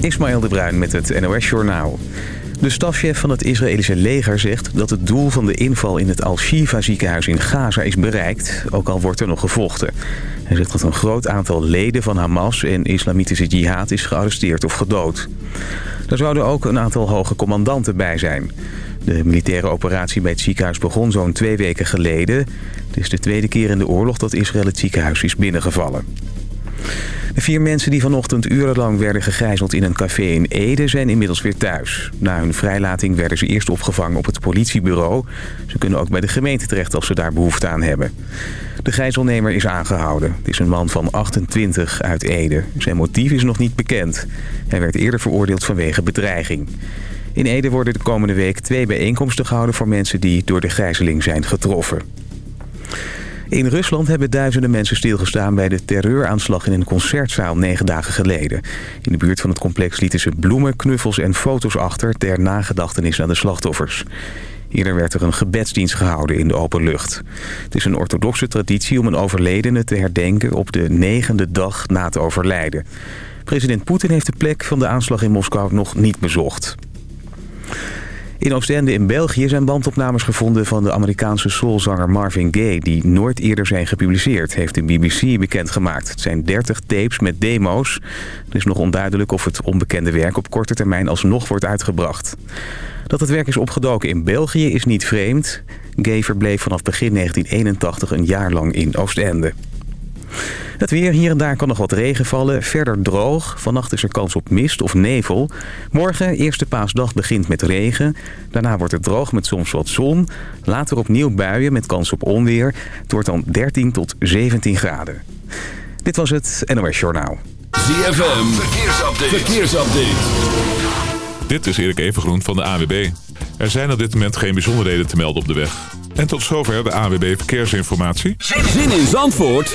Ismaël de Bruin met het NOS Journaal. De stafchef van het Israëlische leger zegt dat het doel van de inval in het Al-Shifa ziekenhuis in Gaza is bereikt, ook al wordt er nog gevochten. Hij zegt dat een groot aantal leden van Hamas en islamitische jihad is gearresteerd of gedood. Er zouden ook een aantal hoge commandanten bij zijn. De militaire operatie bij het ziekenhuis begon zo'n twee weken geleden. Het is de tweede keer in de oorlog dat Israël het ziekenhuis is binnengevallen. De vier mensen die vanochtend urenlang werden gegijzeld in een café in Ede zijn inmiddels weer thuis. Na hun vrijlating werden ze eerst opgevangen op het politiebureau. Ze kunnen ook bij de gemeente terecht als ze daar behoefte aan hebben. De gijzelnemer is aangehouden. Het is een man van 28 uit Ede. Zijn motief is nog niet bekend. Hij werd eerder veroordeeld vanwege bedreiging. In Ede worden de komende week twee bijeenkomsten gehouden voor mensen die door de gijzeling zijn getroffen. In Rusland hebben duizenden mensen stilgestaan bij de terreuraanslag in een concertzaal negen dagen geleden. In de buurt van het complex lieten ze bloemen, knuffels en foto's achter ter nagedachtenis aan de slachtoffers. Eerder werd er een gebedsdienst gehouden in de open lucht. Het is een orthodoxe traditie om een overledene te herdenken op de negende dag na het overlijden. President Poetin heeft de plek van de aanslag in Moskou nog niet bezocht. In Oostende in België zijn bandopnames gevonden van de Amerikaanse soulzanger Marvin Gaye... die nooit eerder zijn gepubliceerd, heeft de BBC bekendgemaakt. Het zijn 30 tapes met demo's. Het is nog onduidelijk of het onbekende werk op korte termijn alsnog wordt uitgebracht. Dat het werk is opgedoken in België is niet vreemd. Gay verbleef vanaf begin 1981 een jaar lang in Oostende. Het weer, hier en daar kan nog wat regen vallen. Verder droog. Vannacht is er kans op mist of nevel. Morgen, eerste paasdag, begint met regen. Daarna wordt het droog met soms wat zon. Later opnieuw buien met kans op onweer. Het wordt dan 13 tot 17 graden. Dit was het NOS Journaal. ZFM, verkeersupdate. verkeersupdate. Dit is Erik Evengroen van de AWB. Er zijn op dit moment geen bijzonderheden te melden op de weg. En tot zover de AWB Verkeersinformatie. Zin in Zandvoort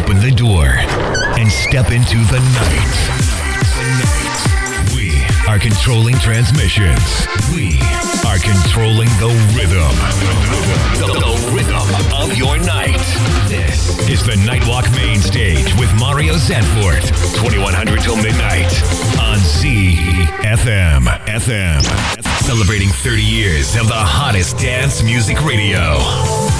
Open the door and step into the night. We are controlling transmissions. We are controlling the rhythm. The, the rhythm of your night. This is the Nightwalk Main Stage with Mario Zanfort. 2100 till midnight on ZFM. FM. Celebrating 30 years of the hottest dance music radio.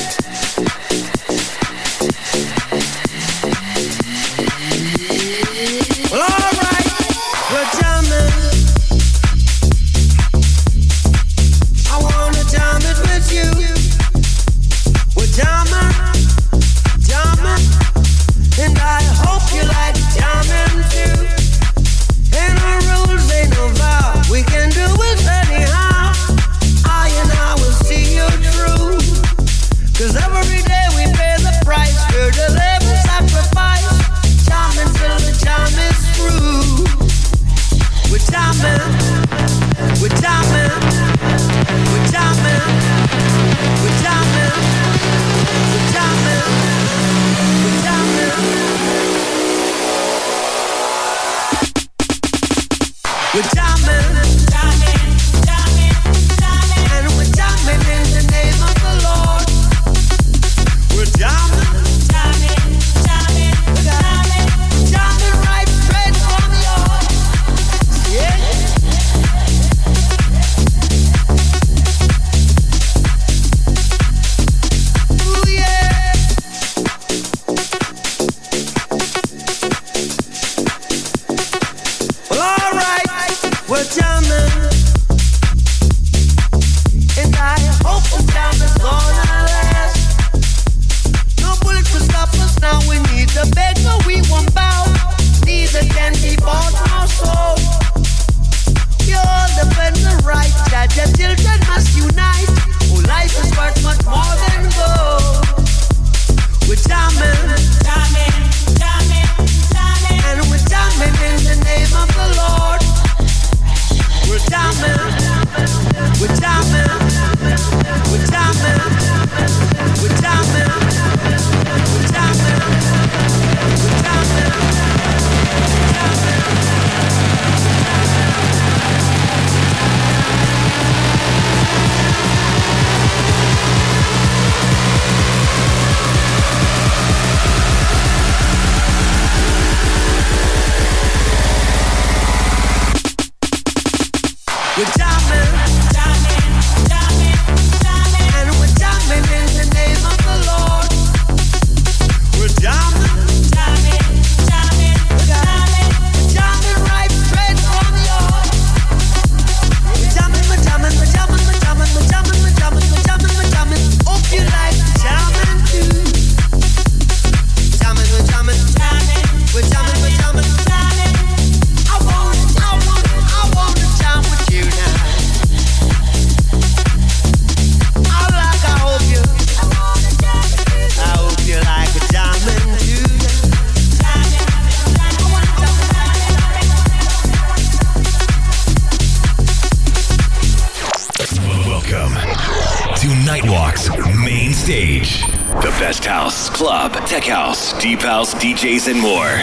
And more.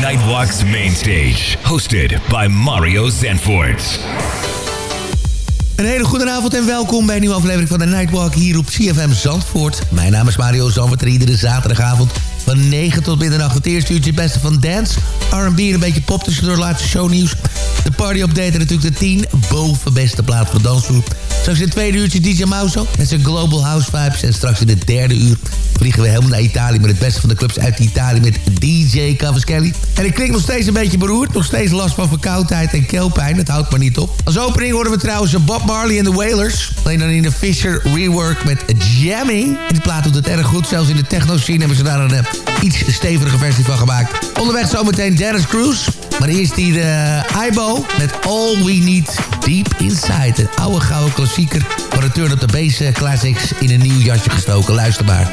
Nightwalk's main stage, hosted by Mario Zanfort. Een hele goede avond en welkom bij een nieuwe aflevering van de Nightwalk hier op CFM Zandvoort. Mijn naam is Mario Zandvoort en iedere zaterdagavond van 9 tot middernacht het eerste uurtje het beste van dance, R&B en een beetje pop tussendoor laatste shownieuws. De party update en natuurlijk de 10 bovenbeste plaat voor de dansgroep. Straks in het tweede uurtje DJ Mauso met zijn Global House Vibes. En straks in het derde uur vliegen we helemaal naar Italië... met het beste van de clubs uit Italië met DJ Cavaschelli. En ik klink nog steeds een beetje beroerd. Nog steeds last van verkoudheid en keelpijn. Dat houdt maar niet op. Als opening horen we trouwens Bob Marley en de Wailers. Alleen dan in de Fisher rework met Jamming. En die plaat doet het erg goed. Zelfs in de techno-scene hebben ze daar een uh, iets stevige versie van gemaakt. Onderweg zometeen Dennis Cruz. Maar eerst hier uh, Ibo met All We Need Deep Inside. Een oude gouden klassieker Return op the Base Classics in een nieuw jasje gestoken. Luister maar.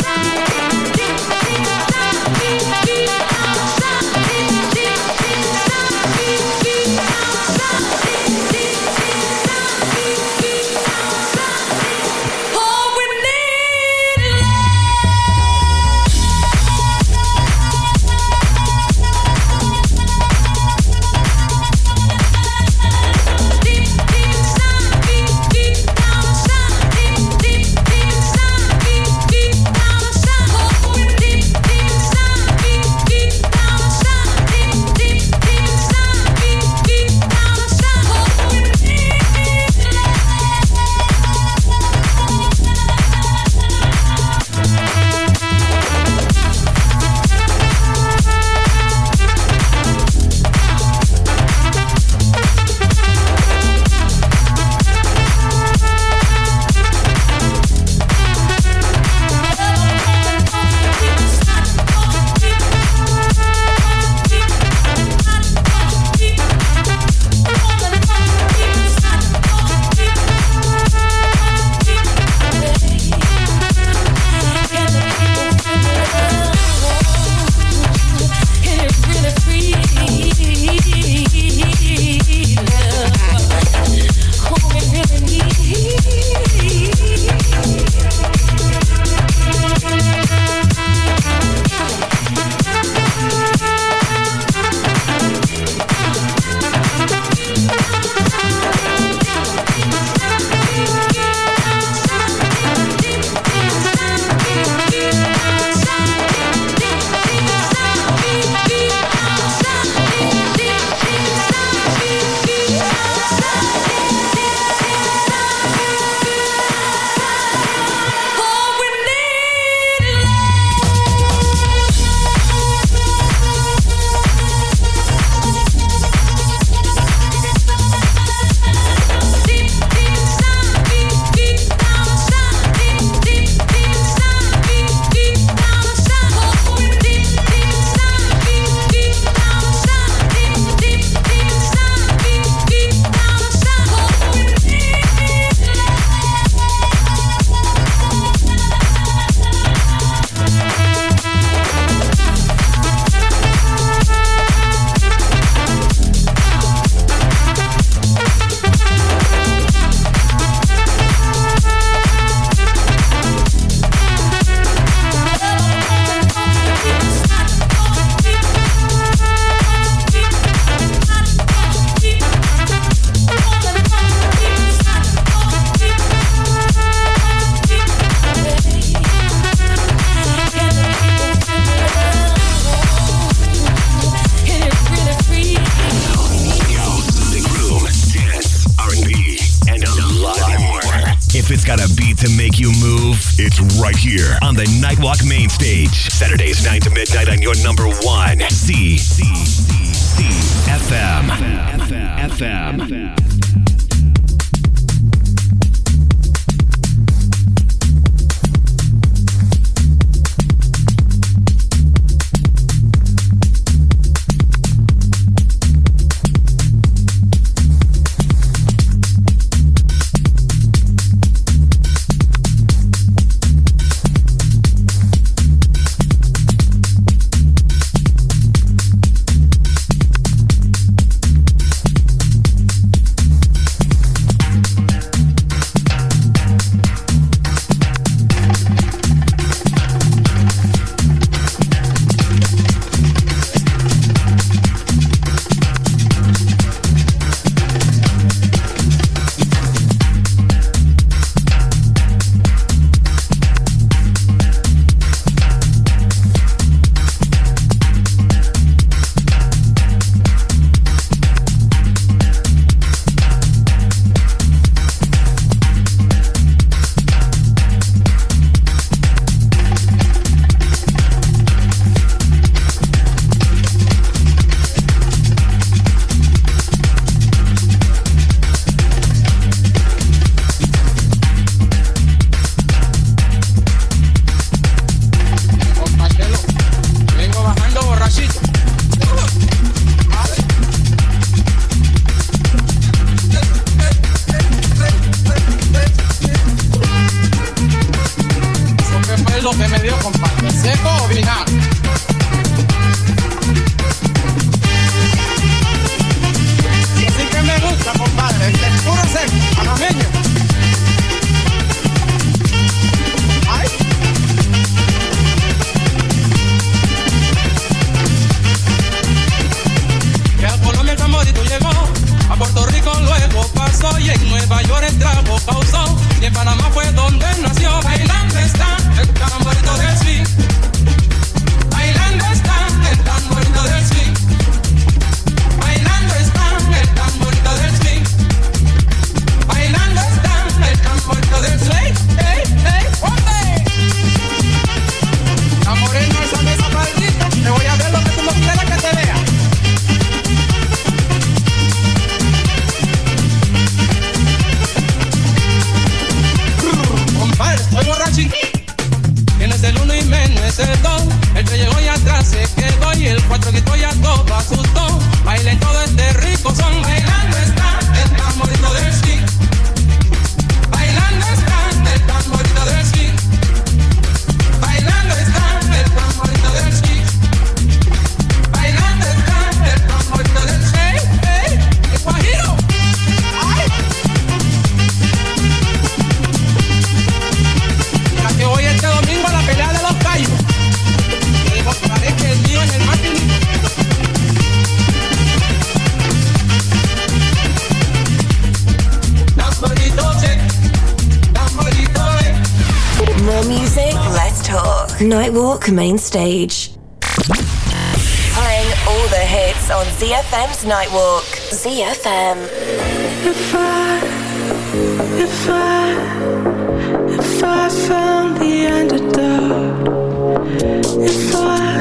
donde nació bailando está, está muerto de sí. estoy a todo asustó. Baile todo este rico son Nightwalk main stage. Playing all the hits on ZFM's Nightwalk. ZFM. If I, if I, if I found the antidote, if I,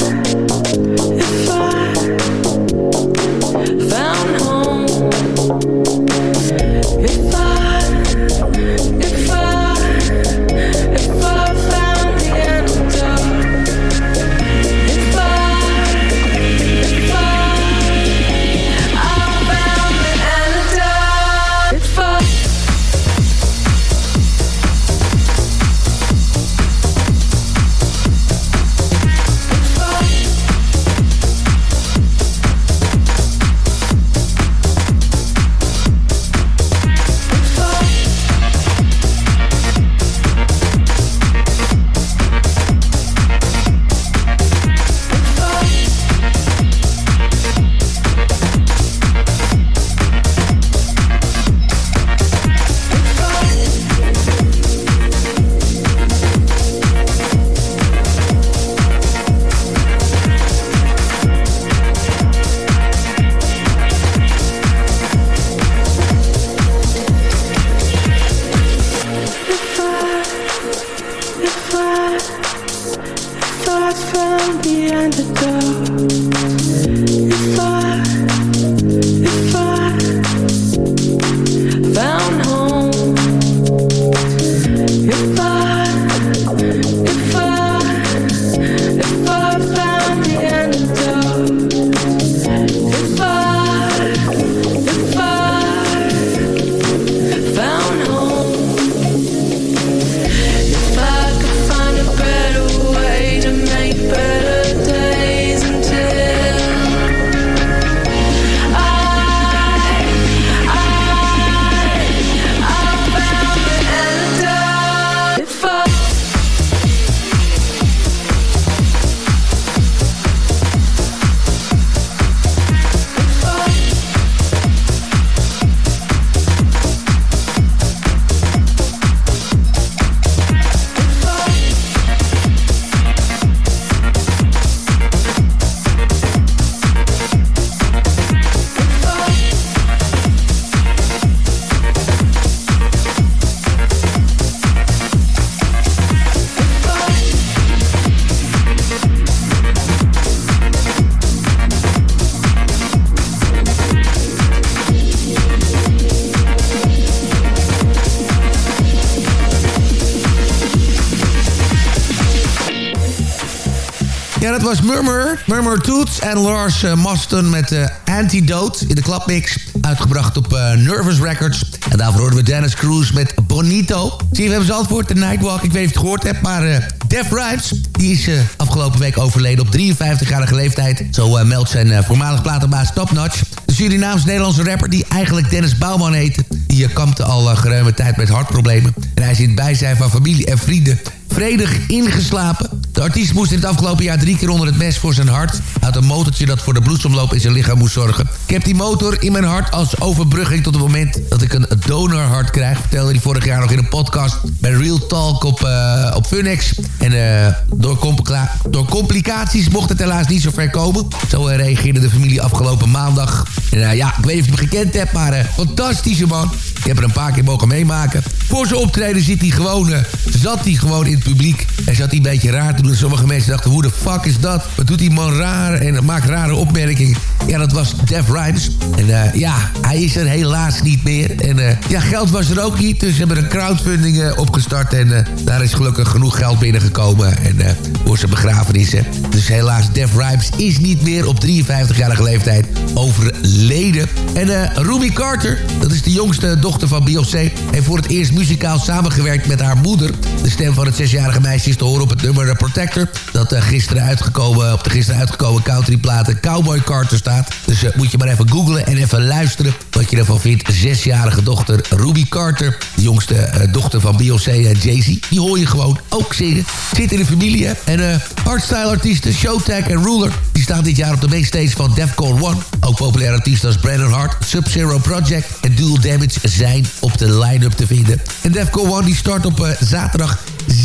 was Murmur. Murmur Toots en Lars uh, Maston met uh, Antidote in de klapmix. Uitgebracht op uh, Nervous Records. En daarvoor hoorden we Dennis Cruz met Bonito. Zie je, we hebben antwoord de Nightwalk. Ik weet niet of je het gehoord hebt, maar Def Rhymes... die is afgelopen week overleden op 53-jarige leeftijd. Zo meldt zijn voormalig platenbaas Top Notch. De Surinaams-Nederlandse rapper die eigenlijk Dennis Bouwman heette... die kampte al geruime tijd met hartproblemen. En hij is in bijzijn van familie en vrienden vredig ingeslapen. De artiest moest in het afgelopen jaar drie keer onder het mes voor zijn hart... uit een motortje dat voor de bloedsomloop in zijn lichaam moest zorgen. Ik heb die motor in mijn hart als overbrugging tot het moment dat ik een donorhart krijg. Vertelde hij vorig jaar nog in een podcast bij Real Talk op, uh, op Funix. En uh, door, door complicaties mocht het helaas niet zo ver komen. Zo uh, reageerde de familie afgelopen maandag. En ja, ik weet niet of je hem gekend hebt, maar fantastische man. Ik heb er een paar keer mogen meemaken. Voor zijn optreden zit hij gewoon, zat hij gewoon in het publiek. En zat hij een beetje raar te doen. Sommige mensen dachten, hoe de fuck is dat? Wat doet die man raar? En maakt rare opmerkingen. Ja, dat was Def Rhymes. En uh, ja, hij is er helaas niet meer. En uh, ja, geld was er ook niet. Dus ze hebben een crowdfunding uh, opgestart. En daar is gelukkig genoeg geld binnengekomen. En voor zijn begrafenis. Dus helaas, Def Rhymes is niet meer op 53-jarige leeftijd overleden. En Ruby Carter, dat is de jongste dochter van Beyoncé... heeft voor het eerst muzikaal samengewerkt met haar moeder. De stem van het zesjarige meisje is te horen op het nummer Protector... dat gisteren uitgekomen, op de gisteren uitgekomen countryplaten Cowboy Carter Dus uh, moet je maar even googlen en even luisteren wat je ervan vindt. Zesjarige dochter Ruby Carter, de jongste uh, dochter van Beyoncé en Jay-Z. Die hoor je gewoon ook zingen. Zit in de familie, hè. En hardstyle-artiesten Showtag en Ruler... die staan dit jaar op de mainstage van Defcon 1. Ook populaire artiesten als Brandon Hart, Sub-Zero Project en Dual Damage... zijn op de line-up te vinden. En Defcon 1 die start op zaterdag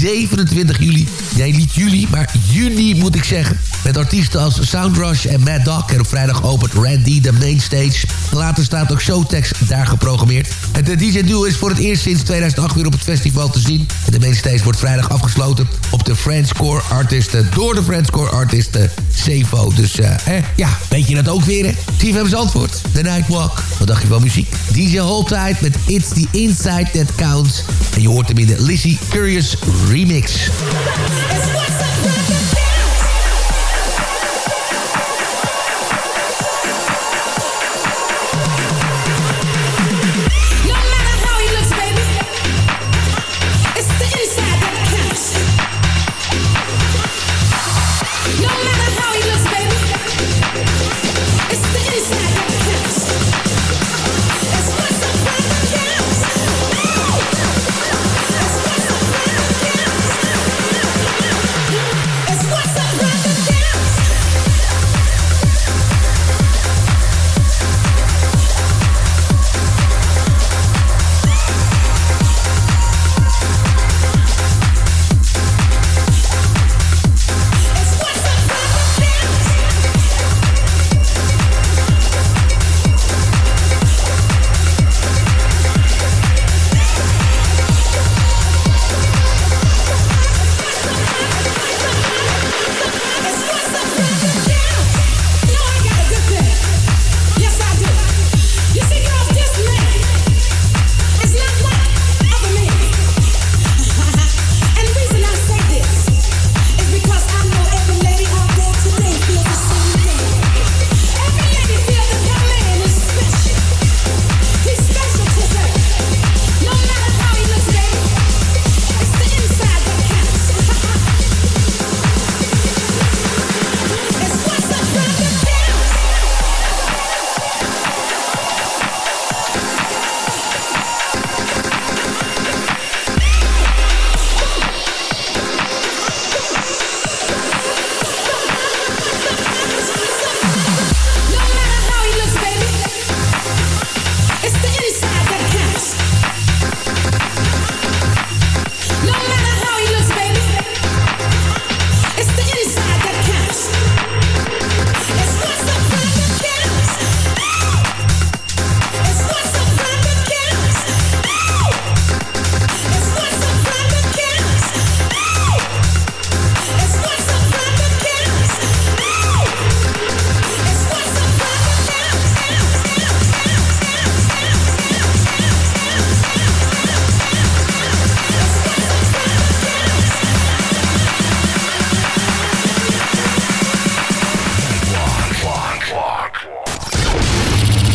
27 juli. Nee, niet juli, maar juni moet ik zeggen. Met artiesten als Soundrush en Mad Dog. En op vrijdag opent Randy de mainstage. Later staat ook Showtex daar geprogrammeerd. Het eh, DJ Duo is voor het eerst sinds 2008 weer op het festival te zien. En de mainstage wordt vrijdag afgesloten op de Frenchcore artiesten. Door de Frenchcore artiesten Cevo. Dus eh, eh, ja, weet je dat ook weer hè? CFM's antwoord. The Nightwalk. Wat dacht je van muziek? DJ Hold met It's the Inside That Counts. En je hoort hem in de Lizzie Curious remix.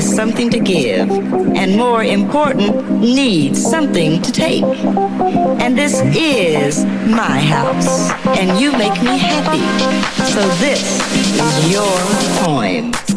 Has something to give, and more important, needs something to take. And this is my house, and you make me happy. So this is your poem.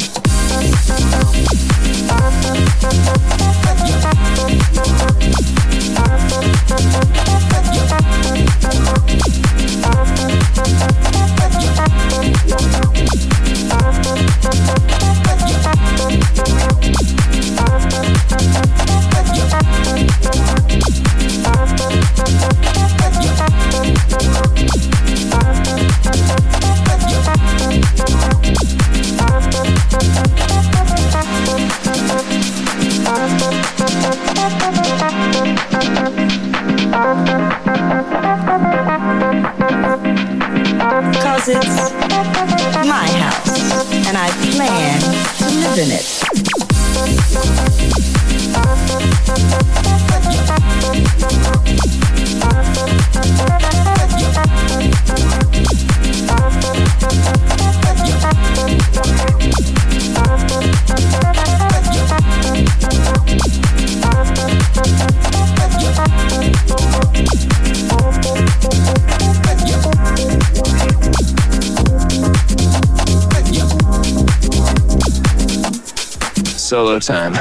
Time.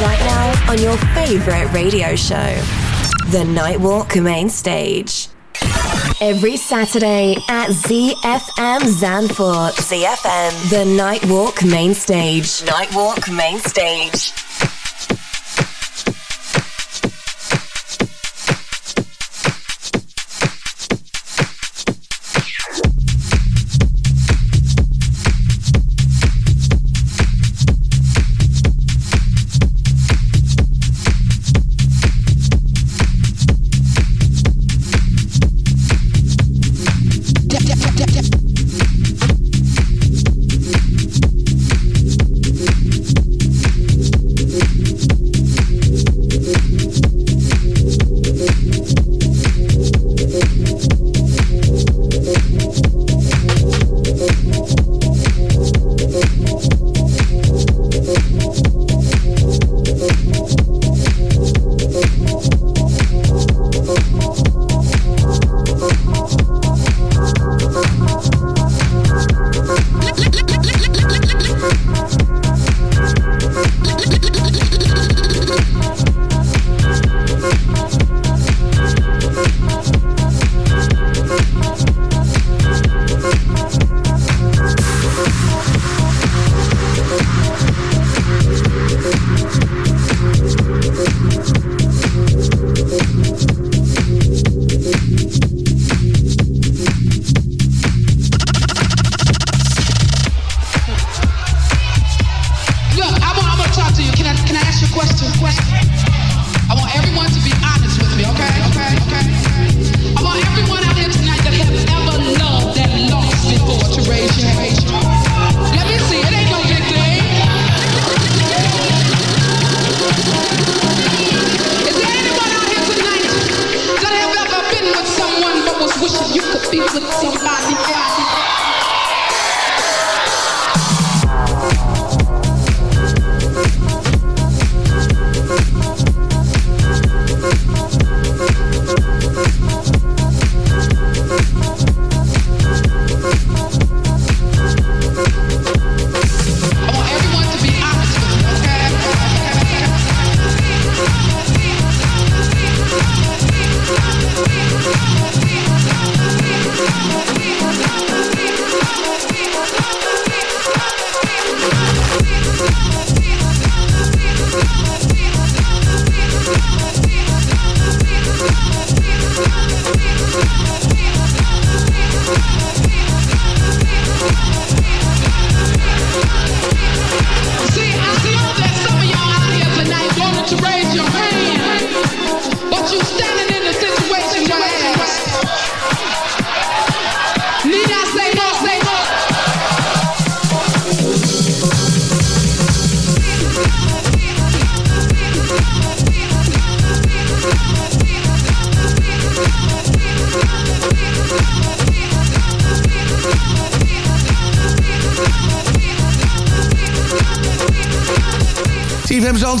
Right now on your favorite radio show, The Nightwalk Main Stage. Every Saturday at ZFM Zanfort. ZFM, The Nightwalk Main Stage. Nightwalk Main Stage.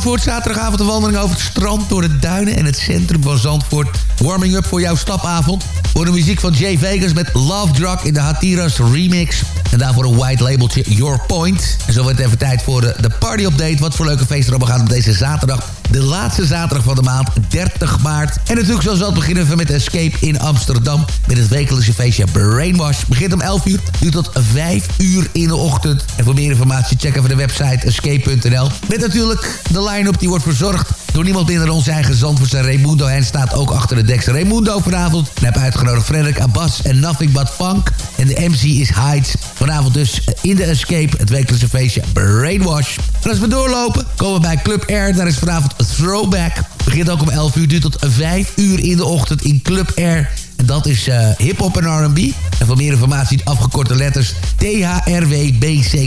Zandvoort. Zaterdagavond een wandeling over het strand, door de duinen en het centrum van Zandvoort. Warming up voor jouw stapavond. Voor de muziek van Jay Vegas met Love Drug in de Hatiras remix. En daarvoor een white labeltje Your Point. En zo wordt het even tijd voor de, party update. Wat voor leuke feesten er allemaal gaan op deze zaterdag. De laatste zaterdag van de maand, 30 maart. En natuurlijk zoals altijd beginnen we met Escape in Amsterdam. Met het wekelijkse feestje Brainwash. Begint om 11 uur, duurt tot 5 uur in de ochtend. En voor meer informatie check even de website escape.nl. Met natuurlijk de line-up die wordt verzorgd door niemand minder dan onze eigen Zandvoortse Raimundo. En staat ook achter de deks Raimundo vanavond. En heb uitgenodigd Frederik Abbas en Nothing But Funk. En de MC is Heights. Vanavond dus in de Escape, het wekelijkse feestje Brainwash. En als we doorlopen, komen we bij Club Air. Daar is vanavond Throwback. Begint ook om 11 uur, duurt tot 5 uur in de ochtend in Club Air. En dat is uh, hip-hop en RB. En voor meer informatie, afgekorte letters thrwbck.nl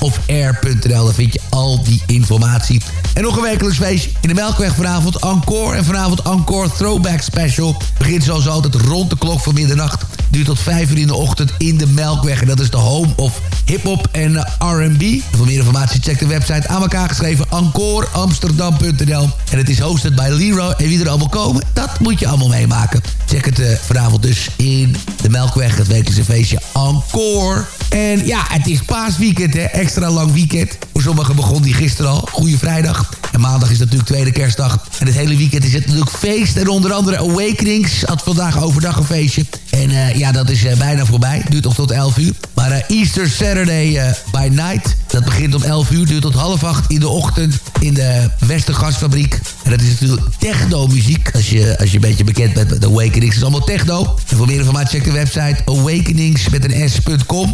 of air.nl. Daar vind je al die informatie. En nog een wekelijks feestje in de Melkweg vanavond. Encore en vanavond Encore Throwback Special. Begint zoals altijd rond de klok van middernacht. Duurt tot 5 uur in de ochtend in de Melkweg. En dat is de home of hip-hop en R&B. Voor meer informatie check de website aan elkaar geschreven. encoreamsterdam.nl En het is hosted bij Leroy. En wie er allemaal komen, dat moet je allemaal meemaken. Check het uh, vanavond dus in de Melkweg. Het wekelijkse feestje Encore. En ja, het is paasweekend, hè. Extra lang weekend. Voor sommigen begon die gisteren al. Goeie vrijdag. En maandag is natuurlijk tweede kerstdag. En het hele weekend is het natuurlijk feest. En onder andere Awakenings had vandaag overdag een feestje. En uh, ja, dat is uh, bijna voorbij. Duurt nog tot 11 uur. Maar Easter Saturday by Night. Dat begint om 11 uur. Duurt tot half 8 in de ochtend. In de Westergasfabriek. En dat is natuurlijk techno-muziek. Als je, als je een beetje bekend bent met Awakenings. Het is allemaal techno. En voor meer informatie check de website awakenings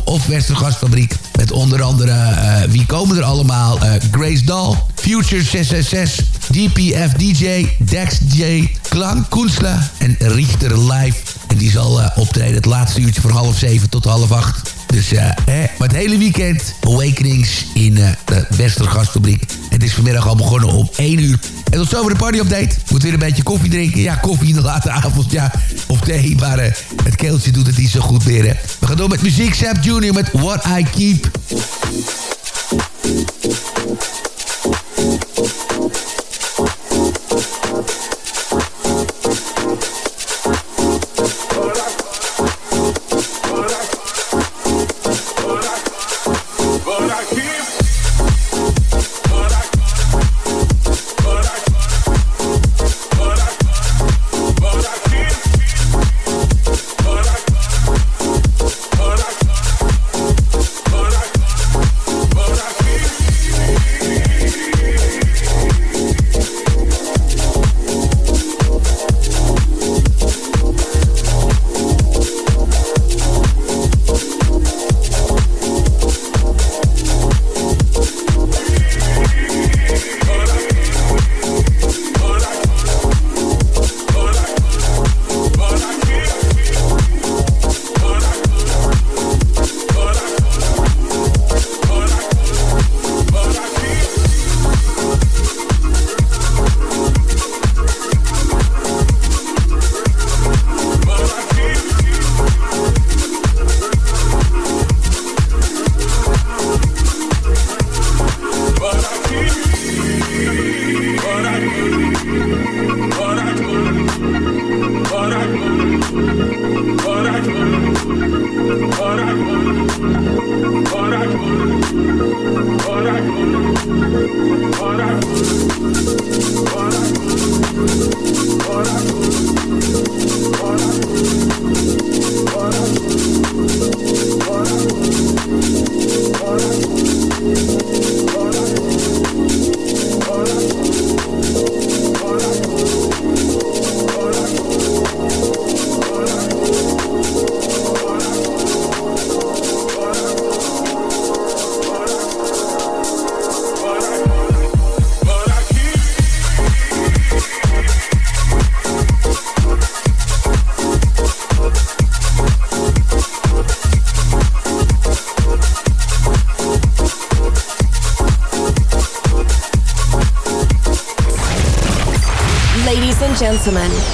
of Westergasfabriek. Met onder andere, wie komen er allemaal? Grace Dahl, Future 666, DPF DJ, Dex DJ, Klank Koensla en Richter Live. En die zal uh, optreden het laatste uurtje van half zeven tot half acht. Dus hè, maar het hele weekend Awakenings in de Westergasfabriek. Het is vanmiddag al begonnen om 1 uur. En tot zover de party-update. Moet weer een beetje koffie drinken. Ja, koffie in de late avond, ja. Of thee, maar uh, het keeltje doet het niet zo goed meer. We gaan door met muziek. Sap Junior met What I Keep.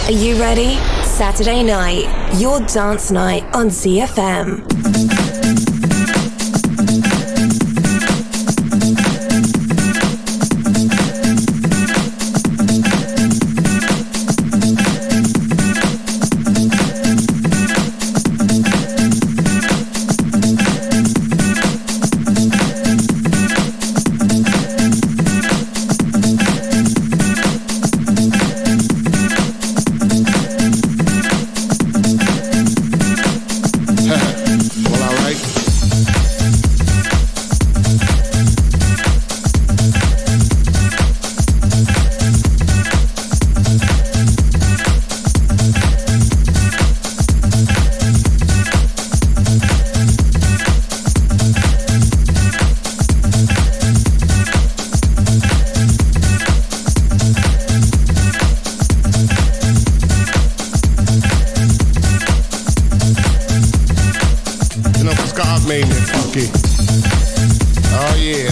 Are you ready? Saturday night, your dance night on ZFM. God made me funky. Oh yeah.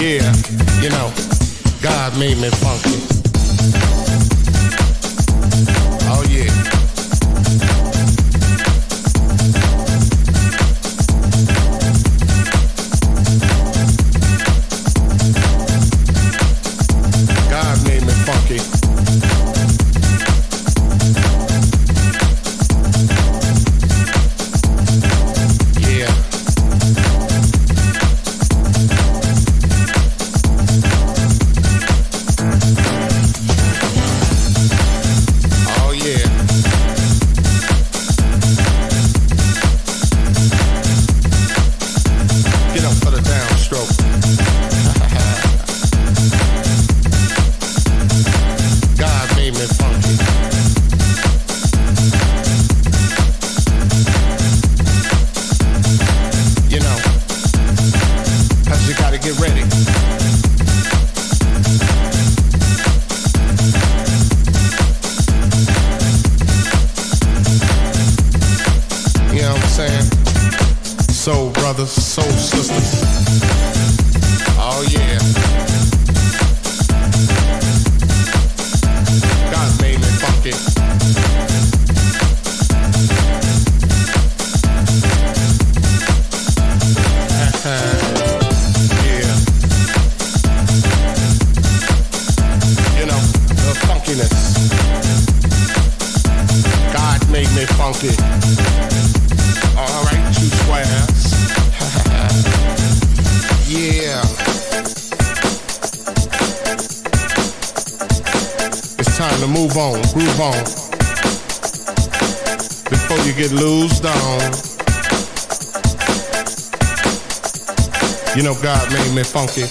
Yeah, you know, God made me funky. Move on, groove on. Before you get loosed on. You know, God made me funky.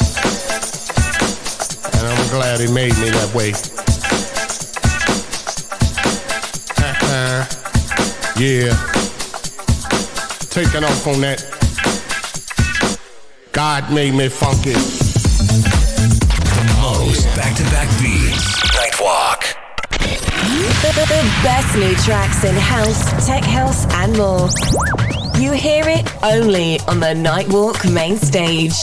And I'm glad He made me that way. yeah. Taking off on that. God made me funky. Most back-to-back beats. The best new tracks in house, tech house, and more. You hear it only on the Nightwalk main stage.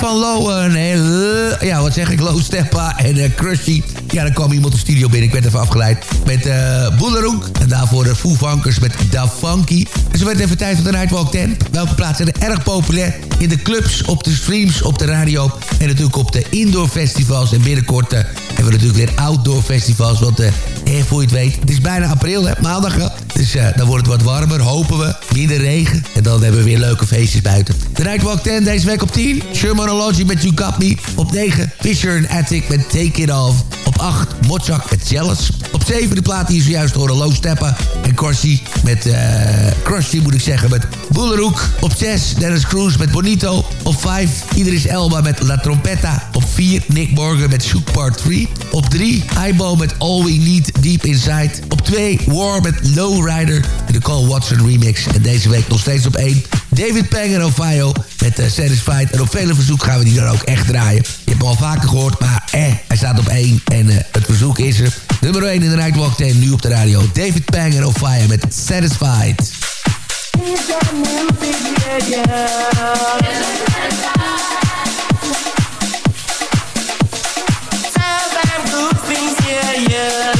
Van Low, nee, uh, ja, wat zeg ik, Low Steppa en uh, Crushy. Ja, dan kwam iemand de studio binnen, ik werd even afgeleid met uh, Boeleroek. En daarvoor de Foo met Da Funky. En zo werd even tijd voor de Nightwalk 10. Welke plaatsen zijn erg populair in de clubs, op de streams, op de radio... en natuurlijk op de indoor festivals. En binnenkort hebben we natuurlijk weer outdoor festivals, want... Eh, voor je het weet, het is bijna april, hè, maandag. Dus uh, dan wordt het wat warmer, hopen we. Minder regen. En dan hebben we weer leuke feestjes buiten. De Nightwalk 10 deze week op 10. Shermanology met You Got Me. Op 9 Fisher and Attic met Take It Off. Op 8 Mochak met Jealous. Op 7 de plaat die je zojuist horen Low Steppa en Corsi met... Uh, Crusty moet ik zeggen met Boeleroek. Op 6 Dennis Cruz met Bonito. Op 5 Idris Elba met La Trompetta. Op 4 Nick Morgan met Shook Part 3. Op 3 Ibo met All We Need Deep Inside. Op 2 War met Lowrider. De Cole Watson remix. En deze week nog steeds op 1 David Peng en Ohio met uh, Satisfied. En op vele verzoek gaan we die dan ook echt draaien. Je hebt hem al vaker gehoord, maar eh, hij staat op 1. En uh, het verzoek is er. Nummer 1 in de Nightwalk 10, nu op de radio. David Peng en Ohio met Satisfied. house music, yeah.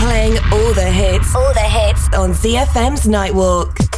Playing all the hits, all the hits on ZFM's Nightwalk.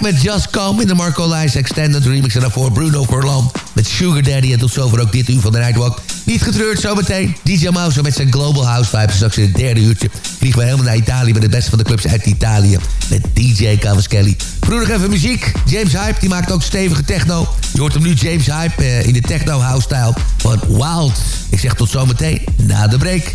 Met Just Come in de Marco Lys Extended Remix. En daarvoor Bruno Verland met Sugar Daddy. En tot zover ook dit uur van de Nightwalk. Niet getreurd, zometeen DJ Mouse met zijn Global House Vibes. Straks in het derde uurtje vliegen we helemaal naar Italië... met de beste van de clubs uit Italië. Met DJ Cavaschelli. Vroeg nog even muziek. James Hype, die maakt ook stevige techno. Je hoort hem nu, James Hype, eh, in de techno house style van Wild. Ik zeg tot zometeen, na de break.